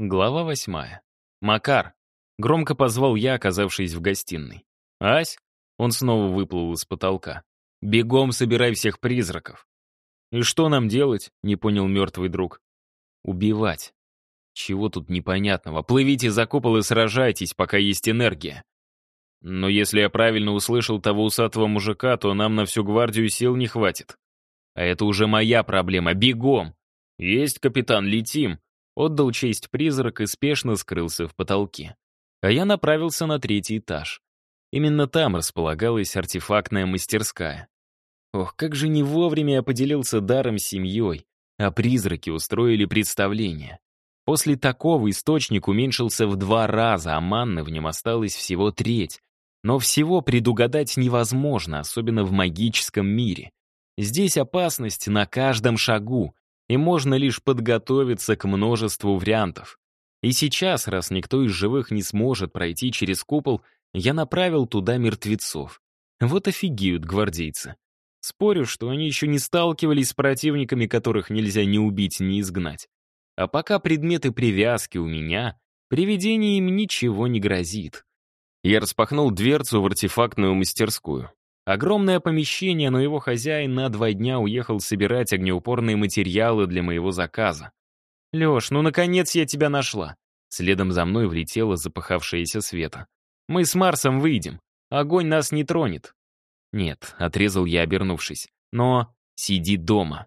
Глава восьмая. «Макар!» — громко позвал я, оказавшись в гостиной. «Ась?» — он снова выплыл из потолка. «Бегом собирай всех призраков!» «И что нам делать?» — не понял мертвый друг. «Убивать. Чего тут непонятного? Плывите за купол и сражайтесь, пока есть энергия. Но если я правильно услышал того усатого мужика, то нам на всю гвардию сил не хватит. А это уже моя проблема. Бегом! Есть, капитан, летим!» Отдал честь призрак и спешно скрылся в потолке. А я направился на третий этаж. Именно там располагалась артефактная мастерская. Ох, как же не вовремя я поделился даром с семьей, а призраки устроили представление. После такого источник уменьшился в два раза, а манны в нем осталось всего треть. Но всего предугадать невозможно, особенно в магическом мире. Здесь опасность на каждом шагу, и можно лишь подготовиться к множеству вариантов. И сейчас, раз никто из живых не сможет пройти через купол, я направил туда мертвецов. Вот офигеют гвардейцы. Спорю, что они еще не сталкивались с противниками, которых нельзя ни убить, ни изгнать. А пока предметы привязки у меня, привидениям ничего не грозит. Я распахнул дверцу в артефактную мастерскую. Огромное помещение, но его хозяин на два дня уехал собирать огнеупорные материалы для моего заказа. «Леш, ну наконец я тебя нашла!» Следом за мной влетела запахавшаяся Света. «Мы с Марсом выйдем. Огонь нас не тронет». «Нет», — отрезал я, обернувшись. «Но сиди дома.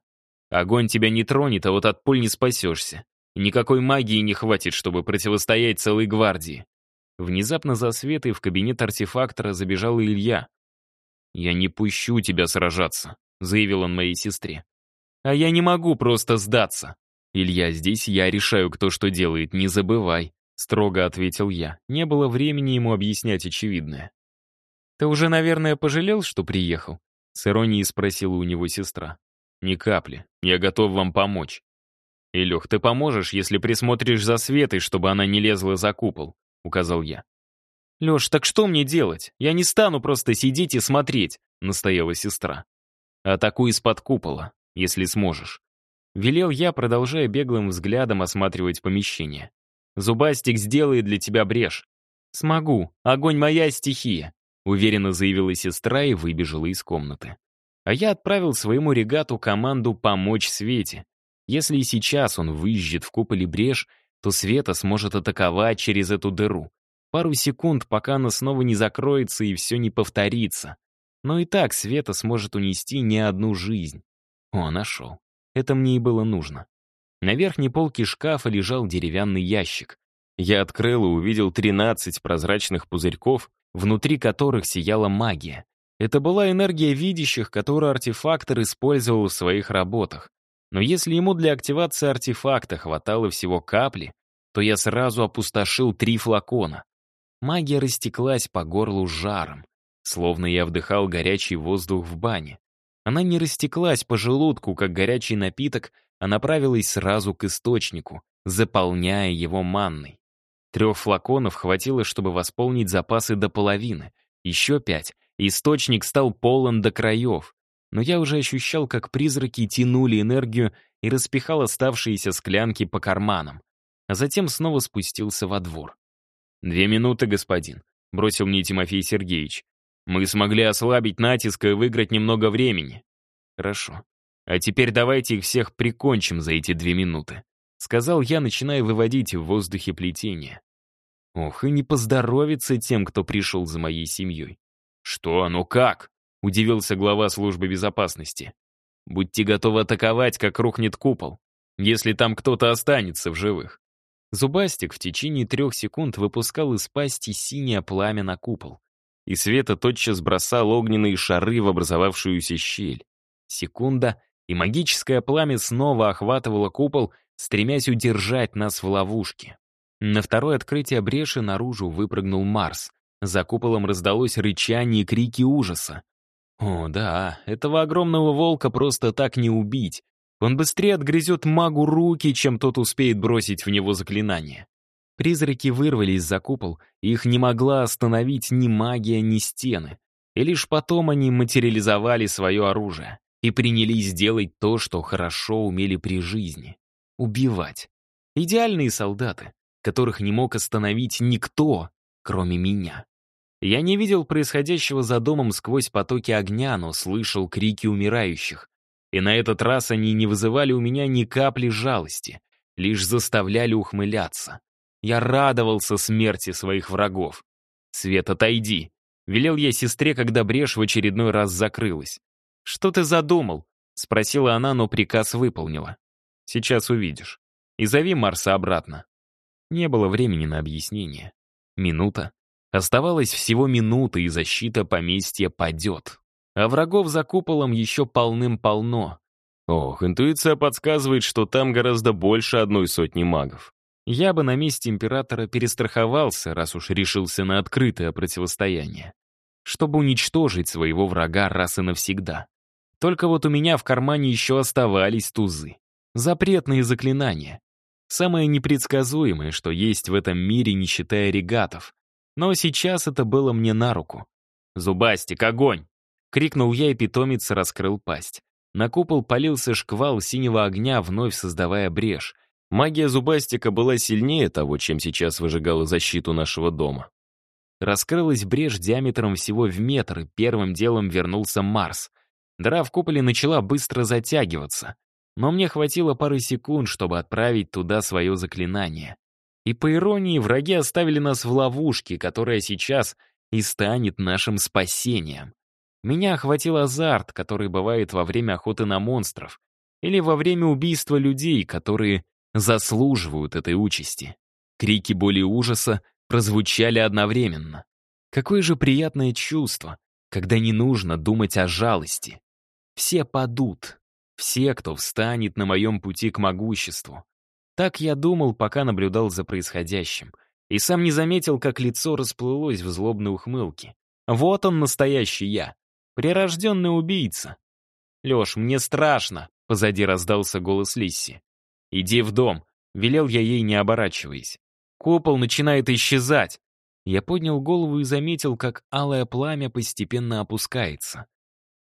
Огонь тебя не тронет, а вот от пуль не спасешься. Никакой магии не хватит, чтобы противостоять целой гвардии». Внезапно за Светой в кабинет артефактора забежал Илья, «Я не пущу тебя сражаться», — заявил он моей сестре. «А я не могу просто сдаться. Илья, здесь я решаю, кто что делает, не забывай», — строго ответил я. Не было времени ему объяснять очевидное. «Ты уже, наверное, пожалел, что приехал?» — с иронией спросила у него сестра. «Ни капли. Я готов вам помочь». «Илюх, ты поможешь, если присмотришь за Светой, чтобы она не лезла за купол», — указал я. «Леш, так что мне делать? Я не стану просто сидеть и смотреть», — настояла сестра. «Атакуй из-под купола, если сможешь». Велел я, продолжая беглым взглядом осматривать помещение. «Зубастик сделает для тебя брешь». «Смогу. Огонь моя стихия», — уверенно заявила сестра и выбежала из комнаты. А я отправил своему регату команду помочь Свете. Если и сейчас он выжжет в куполе брешь, то Света сможет атаковать через эту дыру. Пару секунд, пока она снова не закроется и все не повторится. Но и так Света сможет унести не одну жизнь. О, нашел. Это мне и было нужно. На верхней полке шкафа лежал деревянный ящик. Я открыл и увидел 13 прозрачных пузырьков, внутри которых сияла магия. Это была энергия видящих, которую артефактор использовал в своих работах. Но если ему для активации артефакта хватало всего капли, то я сразу опустошил три флакона. Магия растеклась по горлу жаром, словно я вдыхал горячий воздух в бане. Она не растеклась по желудку, как горячий напиток, а направилась сразу к источнику, заполняя его манной. Трех флаконов хватило, чтобы восполнить запасы до половины. Еще пять. Источник стал полон до краев. Но я уже ощущал, как призраки тянули энергию и распихал оставшиеся склянки по карманам. А затем снова спустился во двор. «Две минуты, господин», — бросил мне Тимофей Сергеевич. «Мы смогли ослабить натиск и выиграть немного времени». «Хорошо. А теперь давайте их всех прикончим за эти две минуты», — сказал я, начиная выводить в воздухе плетение. Ох, и не поздоровится тем, кто пришел за моей семьей. «Что? Ну как?» — удивился глава службы безопасности. «Будьте готовы атаковать, как рухнет купол, если там кто-то останется в живых. Зубастик в течение трех секунд выпускал из пасти синее пламя на купол. И Света тотчас бросал огненные шары в образовавшуюся щель. Секунда, и магическое пламя снова охватывало купол, стремясь удержать нас в ловушке. На второе открытие бреши наружу выпрыгнул Марс. За куполом раздалось рычание и крики ужаса. О, да, этого огромного волка просто так не убить. Он быстрее отгрызет магу руки, чем тот успеет бросить в него заклинание. Призраки вырвались за купол, их не могла остановить ни магия, ни стены. И лишь потом они материализовали свое оружие и принялись делать то, что хорошо умели при жизни — убивать. Идеальные солдаты. которых не мог остановить никто, кроме меня. Я не видел происходящего за домом сквозь потоки огня, но слышал крики умирающих. И на этот раз они не вызывали у меня ни капли жалости, лишь заставляли ухмыляться. Я радовался смерти своих врагов. «Свет, отойди!» — велел я сестре, когда брешь в очередной раз закрылась. «Что ты задумал?» — спросила она, но приказ выполнила. «Сейчас увидишь. И зови Марса обратно». Не было времени на объяснение. Минута. Оставалось всего минута, и защита поместья падет. А врагов за куполом еще полным-полно. Ох, интуиция подсказывает, что там гораздо больше одной сотни магов. Я бы на месте императора перестраховался, раз уж решился на открытое противостояние. Чтобы уничтожить своего врага раз и навсегда. Только вот у меня в кармане еще оставались тузы. Запретные заклинания. Самое непредсказуемое, что есть в этом мире, не считая регатов. Но сейчас это было мне на руку. «Зубастик, огонь!» — крикнул я, и питомец раскрыл пасть. На купол полился шквал синего огня, вновь создавая брешь. Магия зубастика была сильнее того, чем сейчас выжигала защиту нашего дома. Раскрылась брешь диаметром всего в метр, и первым делом вернулся Марс. Дыра в куполе начала быстро затягиваться но мне хватило пары секунд, чтобы отправить туда свое заклинание. И по иронии, враги оставили нас в ловушке, которая сейчас и станет нашим спасением. Меня охватил азарт, который бывает во время охоты на монстров или во время убийства людей, которые заслуживают этой участи. Крики боли и ужаса прозвучали одновременно. Какое же приятное чувство, когда не нужно думать о жалости. Все падут, все, кто встанет на моем пути к могуществу. Так я думал, пока наблюдал за происходящим. И сам не заметил, как лицо расплылось в злобной ухмылке. Вот он, настоящий я. Прирожденный убийца. «Леш, мне страшно», — позади раздался голос Лисси. «Иди в дом», — велел я ей, не оборачиваясь. «Купол начинает исчезать». Я поднял голову и заметил, как алое пламя постепенно опускается.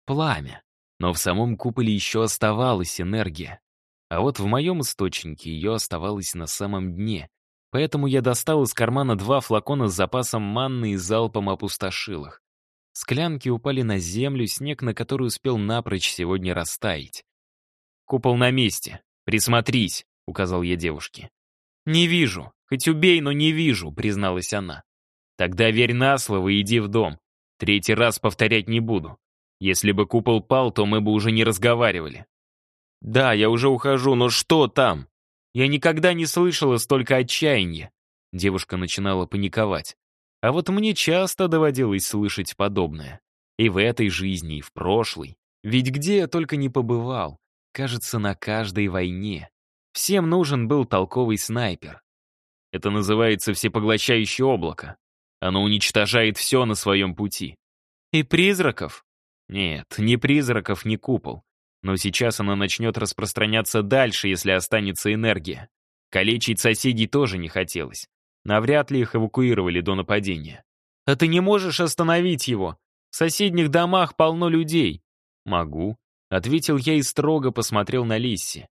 Пламя. Но в самом куполе еще оставалась энергия. А вот в моем источнике ее оставалось на самом дне. Поэтому я достал из кармана два флакона с запасом манны и залпом опустошил их. Склянки упали на землю, снег на который успел напрочь сегодня растаять. «Купол на месте. Присмотрись», — указал я девушке. «Не вижу. Хоть убей, но не вижу», — призналась она. «Тогда верь на слово и иди в дом. Третий раз повторять не буду. Если бы купол пал, то мы бы уже не разговаривали. Да, я уже ухожу, но что там? Я никогда не слышала столько отчаяния. Девушка начинала паниковать. А вот мне часто доводилось слышать подобное. И в этой жизни, и в прошлой. Ведь где я только не побывал. Кажется, на каждой войне. Всем нужен был толковый снайпер. Это называется всепоглощающее облако. Оно уничтожает все на своем пути. И призраков? Нет, ни призраков, ни купол. Но сейчас она начнет распространяться дальше, если останется энергия. Калечить соседей тоже не хотелось. Навряд ли их эвакуировали до нападения. «А ты не можешь остановить его? В соседних домах полно людей». «Могу», — ответил я и строго посмотрел на Лисси.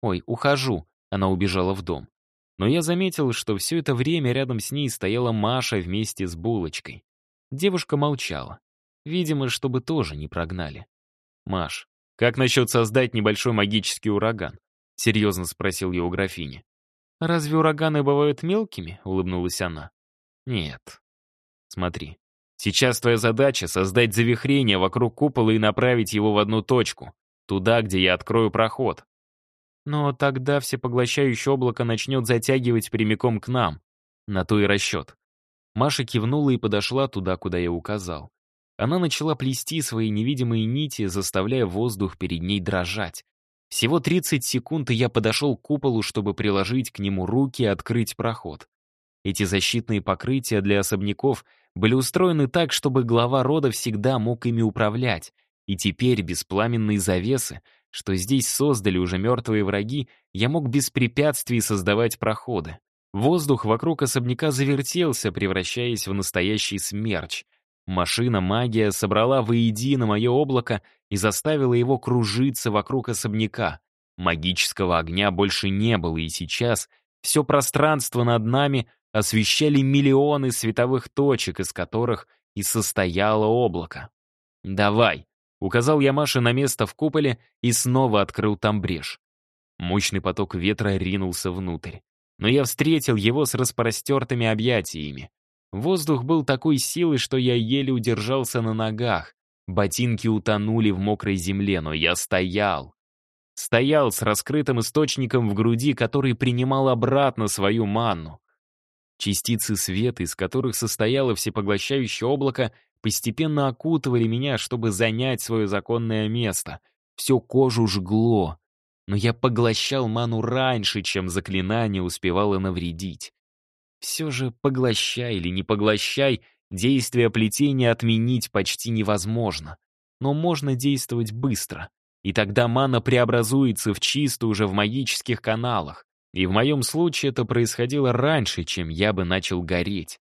«Ой, ухожу», — она убежала в дом. Но я заметил, что все это время рядом с ней стояла Маша вместе с булочкой. Девушка молчала. Видимо, чтобы тоже не прогнали. «Маш, как насчет создать небольшой магический ураган?» — серьезно спросил я у графини. «Разве ураганы бывают мелкими?» — улыбнулась она. «Нет. Смотри, сейчас твоя задача — создать завихрение вокруг купола и направить его в одну точку, туда, где я открою проход. Но тогда всепоглощающее облако начнет затягивать прямиком к нам. На то и расчет». Маша кивнула и подошла туда, куда я указал. Она начала плести свои невидимые нити, заставляя воздух перед ней дрожать. Всего 30 секунд, и я подошел к куполу, чтобы приложить к нему руки и открыть проход. Эти защитные покрытия для особняков были устроены так, чтобы глава рода всегда мог ими управлять, и теперь без пламенной завесы, что здесь создали уже мертвые враги, я мог без препятствий создавать проходы. Воздух вокруг особняка завертелся, превращаясь в настоящий смерч — Машина-магия собрала воедино мое облако и заставила его кружиться вокруг особняка. Магического огня больше не было, и сейчас Все пространство над нами освещали миллионы световых точек, из которых и состояло облако. «Давай», — указал я Маше на место в куполе и снова открыл там брешь. Мощный поток ветра ринулся внутрь. Но я встретил его с распростертыми объятиями. Воздух был такой силы, что я еле удержался на ногах. Ботинки утонули в мокрой земле, но я стоял. Стоял с раскрытым источником в груди, который принимал обратно свою манну. Частицы света, из которых состояло всепоглощающее облако, постепенно окутывали меня, чтобы занять свое законное место. Всю кожу жгло. Но я поглощал ману раньше, чем заклинание успевало навредить. Все же, поглощай или не поглощай, действие плетения отменить почти невозможно. Но можно действовать быстро. И тогда мана преобразуется в чистую уже в магических каналах. И в моем случае это происходило раньше, чем я бы начал гореть.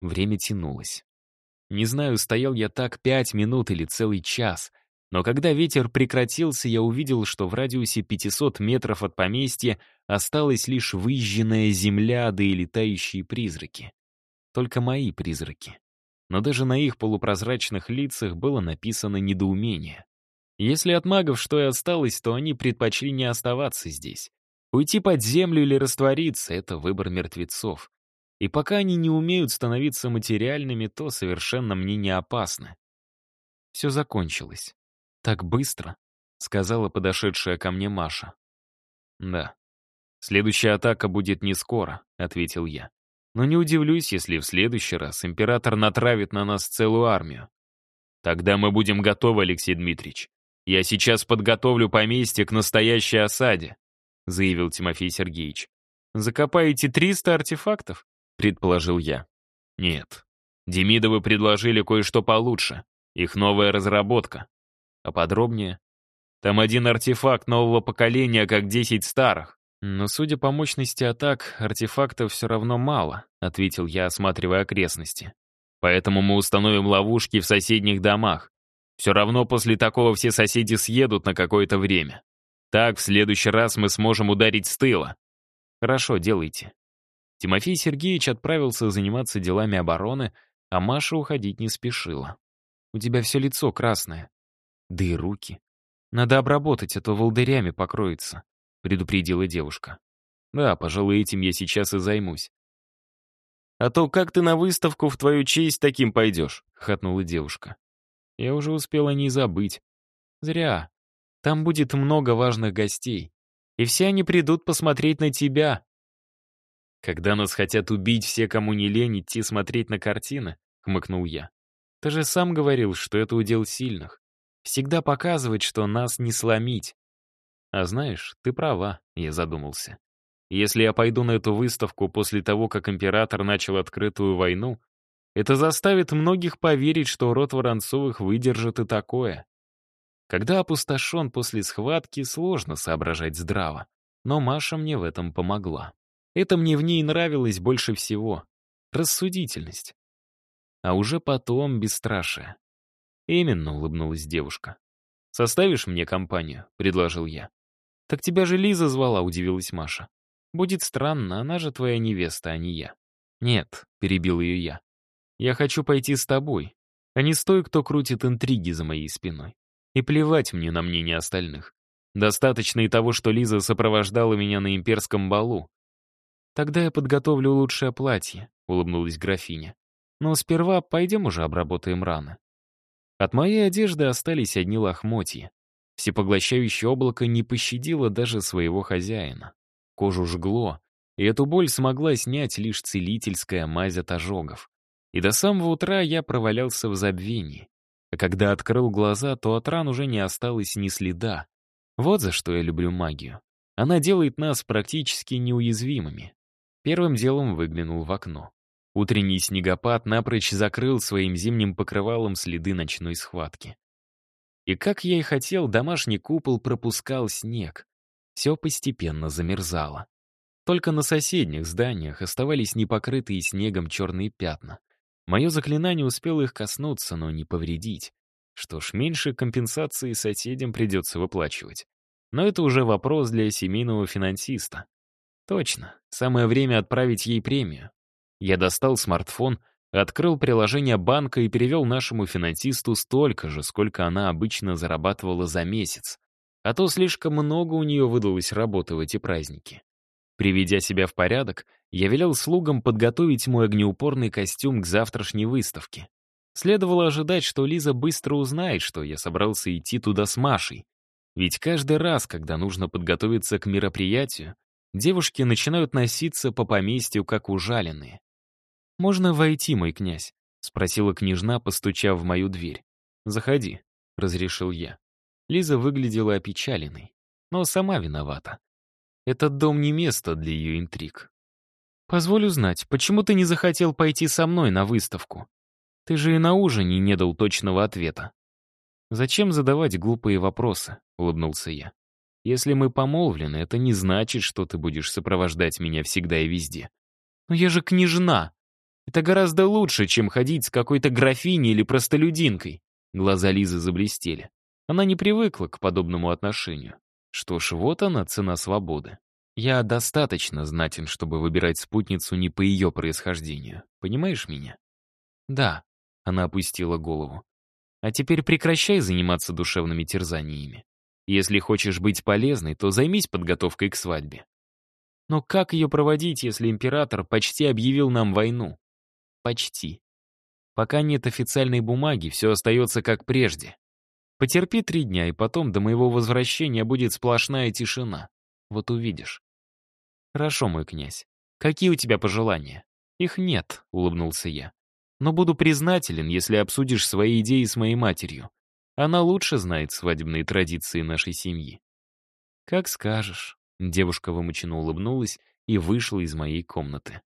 Время тянулось. Не знаю, стоял я так пять минут или целый час, но когда ветер прекратился, я увидел, что в радиусе 500 метров от поместья осталась лишь выжженная земля, да и летающие призраки. Только мои призраки. Но даже на их полупрозрачных лицах было написано недоумение. Если от магов что и осталось, то они предпочли не оставаться здесь. Уйти под землю или раствориться — это выбор мертвецов. И пока они не умеют становиться материальными, то совершенно мне не опасно. Все закончилось. Так быстро, — сказала подошедшая ко мне Маша. Да. Следующая атака будет не скоро, — ответил я. Но не удивлюсь, если в следующий раз император натравит на нас целую армию. Тогда мы будем готовы, Алексей Дмитриевич. «Я сейчас подготовлю поместье к настоящей осаде», — заявил Тимофей Сергеевич. «Закопаете 300 артефактов?» — предположил я. «Нет. Демидовы предложили кое-что получше. Их новая разработка. А подробнее? Там один артефакт нового поколения, как 10 старых. Но, судя по мощности атак, артефактов все равно мало», — ответил я, осматривая окрестности. «Поэтому мы установим ловушки в соседних домах. Все равно после такого все соседи съедут на какое-то время. Так, в следующий раз мы сможем ударить с тыла. Хорошо, делайте. Тимофей Сергеевич отправился заниматься делами обороны, а Маша уходить не спешила. У тебя все лицо красное. Да и руки. Надо обработать, а то волдырями покроется, предупредила девушка. Да, пожалуй, этим я сейчас и займусь. «А то как ты на выставку в твою честь таким пойдешь?» — хохотнула девушка. Я уже успел о ней забыть. Зря. Там будет много важных гостей. И все они придут посмотреть на тебя. Когда нас хотят убить все, кому не лень идти смотреть на картины, хмыкнул я. Ты же сам говорил, что это удел сильных. Всегда показывать, что нас не сломить. А знаешь, ты права, я задумался. Если я пойду на эту выставку после того, как император начал открытую войну, это заставит многих поверить, что род Воронцовых выдержит и такое. Когда опустошен после схватки, сложно соображать здраво. Но Маша мне в этом помогла. Это мне в ней нравилось больше всего. Рассудительность. А уже потом бесстрашие. Именно, улыбнулась девушка. «Составишь мне компанию?» — предложил я. «Так тебя же Лиза звала», — удивилась Маша. «Будет странно, она же твоя невеста, а не я». «Нет», — перебил ее я. Я хочу пойти с тобой, а не с той, кто крутит интриги за моей спиной. И плевать мне на мнение остальных. Достаточно и того, что Лиза сопровождала меня на имперском балу. Тогда я подготовлю лучшее платье, улыбнулась графиня. Но сперва пойдем уже обработаем раны. От моей одежды остались одни лохмотья. Всепоглощающее облако не пощадило даже своего хозяина. Кожу жгло, и эту боль смогла снять лишь целительская мазь от ожогов. И до самого утра я провалялся в забвении. А когда открыл глаза, то от ран уже не осталось ни следа. Вот за что я люблю магию. Она делает нас практически неуязвимыми. Первым делом выглянул в окно. Утренний снегопад напрочь закрыл своим зимним покрывалом следы ночной схватки. И как я и хотел, домашний купол пропускал снег. Все постепенно замерзало. Только на соседних зданиях оставались непокрытые снегом черные пятна. Мое заклинание успело их коснуться, но не повредить. Что ж, меньше компенсации соседям придется выплачивать. Но это уже вопрос для семейного финансиста. Точно, самое время отправить ей премию. Я достал смартфон, открыл приложение банка и перевел нашему финансисту столько же, сколько она обычно зарабатывала за месяц. А то слишком много у нее выдалось работы в эти праздники. Приведя себя в порядок, я велел слугам подготовить мой огнеупорный костюм к завтрашней выставке. Следовало ожидать, что Лиза быстро узнает, что я собрался идти туда с Машей. Ведь каждый раз, когда нужно подготовиться к мероприятию, девушки начинают носиться по поместью, как ужаленные. «Можно войти, мой князь?» — спросила княжна, постучав в мою дверь. «Заходи», — разрешил я. Лиза выглядела опечаленной, но сама виновата. Этот дом не место для ее интриг. «Позволь узнать, почему ты не захотел пойти со мной на выставку? Ты же и на ужине не дал точного ответа». «Зачем задавать глупые вопросы?» — улыбнулся я. «Если мы помолвлены, это не значит, что ты будешь сопровождать меня всегда и везде. Но я же княжна. Это гораздо лучше, чем ходить с какой-то графиней или простолюдинкой». Глаза Лизы заблестели. Она не привыкла к подобному отношению. Что ж, вот она, цена свободы. Я достаточно знатен, чтобы выбирать спутницу не по ее происхождению. Понимаешь меня? Да, она опустила голову. А теперь прекращай заниматься душевными терзаниями. Если хочешь быть полезной, то займись подготовкой к свадьбе. Но как ее проводить, если император почти объявил нам войну? Почти. Пока нет официальной бумаги, все остается как прежде. Потерпи три дня, и потом до моего возвращения будет сплошная тишина. Вот увидишь. Хорошо, мой князь. Какие у тебя пожелания? Их нет, улыбнулся я. Но буду признателен, если обсудишь свои идеи с моей матерью. Она лучше знает свадебные традиции нашей семьи. Как скажешь. Девушка вымученно улыбнулась и вышла из моей комнаты.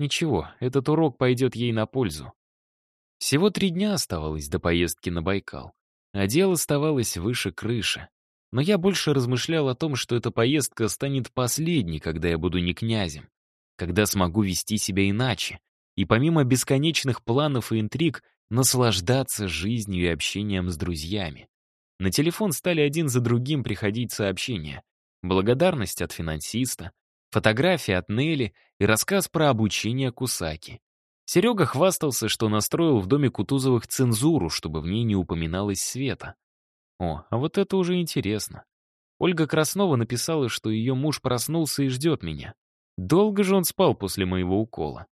Ничего, этот урок пойдет ей на пользу. Всего три дня оставалось до поездки на Байкал а дело оставалось выше крыши. Но я больше размышлял о том, что эта поездка станет последней, когда я буду не князем, когда смогу вести себя иначе, и помимо бесконечных планов и интриг, наслаждаться жизнью и общением с друзьями. На телефон стали один за другим приходить сообщения. Благодарность от финансиста, фотография от Нелли и рассказ про обучение Кусаки. Серега хвастался, что настроил в доме Кутузовых цензуру, чтобы в ней не упоминалось света. О, а вот это уже интересно. Ольга Краснова написала, что ее муж проснулся и ждет меня. Долго же он спал после моего укола.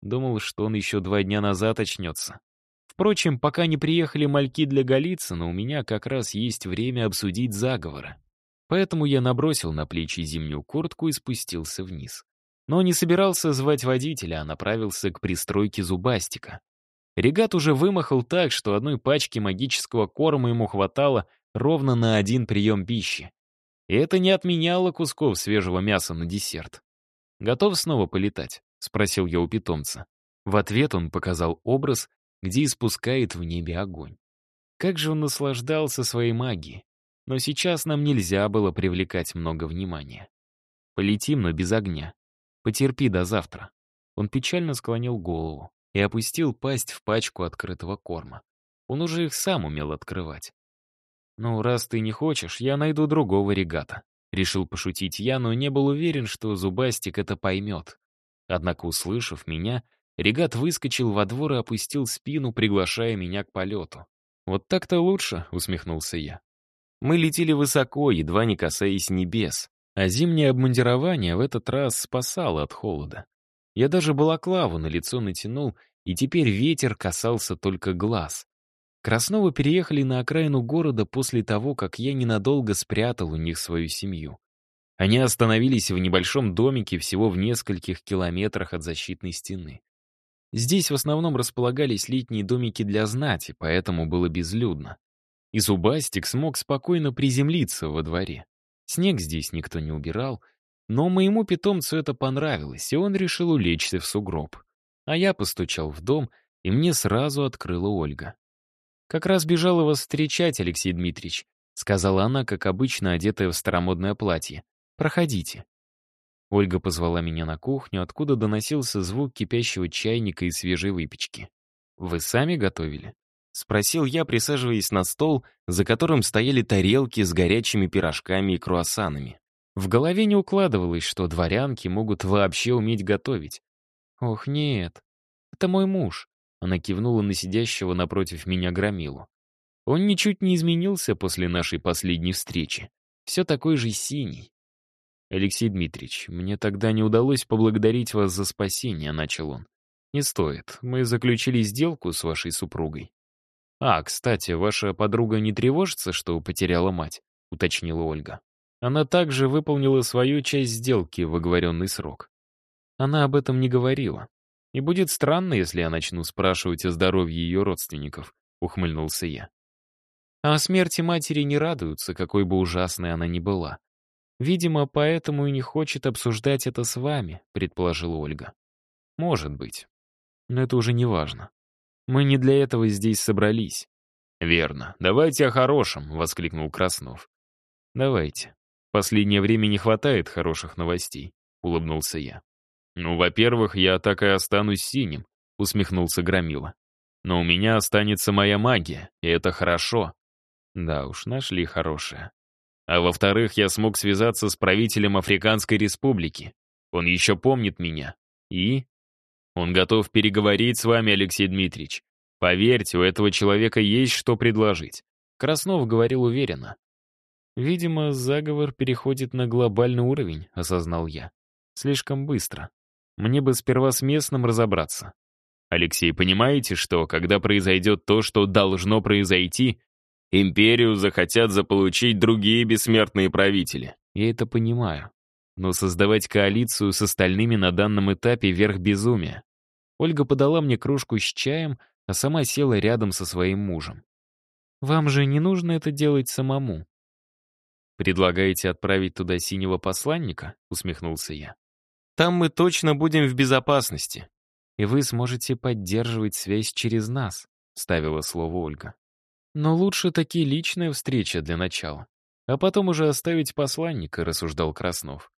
Думал, что он еще два дня назад очнется. Впрочем, пока не приехали мальки для Голицына, у меня как раз есть время обсудить заговоры. Поэтому я набросил на плечи зимнюю куртку и спустился вниз но не собирался звать водителя, а направился к пристройке зубастика. Регат уже вымахал так, что одной пачки магического корма ему хватало ровно на один прием пищи. И это не отменяло кусков свежего мяса на десерт. «Готов снова полетать?» — спросил я у питомца. В ответ он показал образ, где испускает в небе огонь. Как же он наслаждался своей магией. Но сейчас нам нельзя было привлекать много внимания. Полетим, но без огня. Потерпи до завтра». Он печально склонил голову и опустил пасть в пачку открытого корма. Он уже их сам умел открывать. «Ну, раз ты не хочешь, я найду другого регата», — решил пошутить я, но не был уверен, что Зубастик это поймет. Однако, услышав меня, регат выскочил во двор и опустил спину, приглашая меня к полету. «Вот так-то лучше», — усмехнулся я. Мы летели высоко, едва не касаясь небес, а зимнее обмундирование в этот раз спасало от холода. Я даже балаклаву на лицо натянул, и теперь ветер касался только глаз. Красновы переехали на окраину города после того, как я ненадолго спрятал у них свою семью. Они остановились в небольшом домике всего в нескольких километрах от защитной стены. Здесь в основном располагались летние домики для знати, поэтому было безлюдно. И Зубастик смог спокойно приземлиться во дворе. Снег здесь никто не убирал, но моему питомцу это понравилось, и он решил улечься в сугроб. А я постучал в дом, и мне сразу открыла Ольга. «Как раз бежала вас встречать, Алексей Дмитриевич», сказала она, как обычно, одетая в старомодное платье. «Проходите». Ольга позвала меня на кухню, откуда доносился звук кипящего чайника и свежей выпечки. «Вы сами готовили?» — спросил я, присаживаясь на стол, за которым стояли тарелки с горячими пирожками и круассанами. В голове не укладывалось, что дворянки могут вообще уметь готовить. «Ох, нет, это мой муж», — она кивнула на сидящего напротив меня громилу. Он ничуть не изменился после нашей последней встречи. Все такой же синий. «Алексей Дмитриевич, мне тогда не удалось поблагодарить вас за спасение», — начал он. «Не стоит. Мы заключили сделку с вашей супругой». «А, кстати, ваша подруга не тревожится, что потеряла мать?» — уточнила Ольга. Она также выполнила свою часть сделки в оговоренный срок. Она об этом не говорила. И будет странно, если я начну спрашивать о здоровье ее родственников, ухмыльнулся я. А о смерти матери не радуются, какой бы ужасной она ни была. Видимо, поэтому и не хочет обсуждать это с вами, предположила Ольга. Может быть. Но это уже не важно. Мы не для этого здесь собрались. Верно. Давайте о хорошем, воскликнул Краснов. Давайте. Последнее время не хватает хороших новостей, улыбнулся я. Ну, во-первых, я так и останусь синим, усмехнулся Громила. Но у меня останется моя магия, и это хорошо. Да уж, нашли хорошее. А во-вторых, я смог связаться с правителем Африканской Республики. Он еще помнит меня. И? Он готов переговорить с вами, Алексей Дмитриевич. Поверьте, у этого человека есть что предложить. Краснов говорил уверенно. Видимо, заговор переходит на глобальный уровень, осознал я. Слишком быстро. Мне бы сперва с местным разобраться. Алексей, понимаете, что, когда произойдет то, что должно произойти, Империю захотят заполучить другие бессмертные правители. Я это понимаю. Но создавать коалицию с остальными на данном этапе — верх безумия. Ольга подала мне кружку с чаем, а сама села рядом со своим мужем. «Вам же не нужно это делать самому». «Предлагаете отправить туда синего посланника?» — усмехнулся я. «Там мы точно будем в безопасности. И вы сможете поддерживать связь через нас», — ставила слово Ольга. Но лучше таки личная встреча для начала. А потом уже оставить посланника, рассуждал Краснов.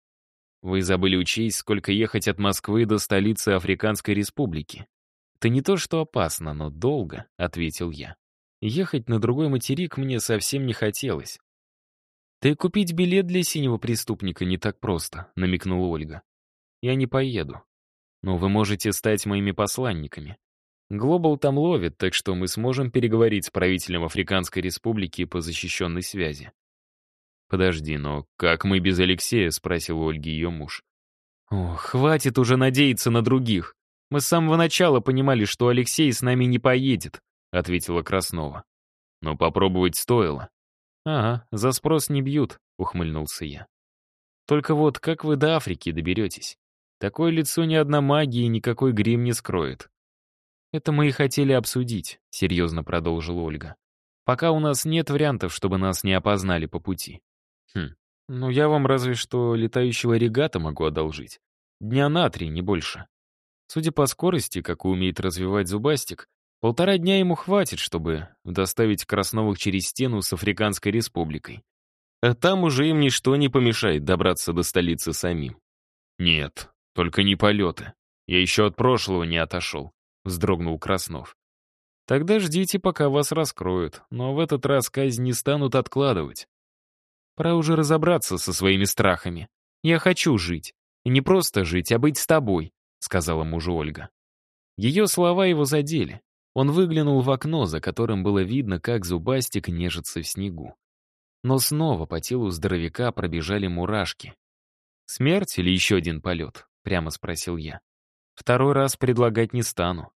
Вы забыли учесть, сколько ехать от Москвы до столицы Африканской Республики. Это не то, что опасно, но долго, ответил я. Ехать на другой материк мне совсем не хотелось. «Ты купить билет для синего преступника не так просто», — намекнула Ольга. «Я не поеду. Но вы можете стать моими посланниками. Глобал там ловит, так что мы сможем переговорить с правителем Африканской Республики по защищенной связи. «Подожди, но как мы без Алексея?» — спросил Ольги ее муж. «О, хватит уже надеяться на других. Мы с самого начала понимали, что Алексей с нами не поедет», — ответила Краснова. «Но попробовать стоило». «Ага, за спрос не бьют», — ухмыльнулся я. «Только вот как вы до Африки доберетесь? Такое лицо ни одна магия и никакой грим не скроет. «Это мы и хотели обсудить», — серьезно продолжила Ольга. «Пока у нас нет вариантов, чтобы нас не опознали по пути». «Хм, ну я вам разве что летающего регата могу одолжить. Дня на три, не больше. Судя по скорости, какую умеет развивать Зубастик, полтора дня ему хватит, чтобы доставить Красновых через стену с Африканской Республикой. А там уже им ничто не помешает добраться до столицы самим. Нет, только не полеты. Я еще от прошлого не отошел вздрогнул Краснов. Тогда ждите, пока вас раскроют, но в этот раз казнь не станут откладывать. Пора уже разобраться со своими страхами. Я хочу жить. И не просто жить, а быть с тобой, сказала мужу Ольга. Ее слова его задели. Он выглянул в окно, за которым было видно, как зубастик нежится в снегу. Но снова по телу здоровяка пробежали мурашки. «Смерть или еще один полет?» — прямо спросил я. «Второй раз предлагать не стану.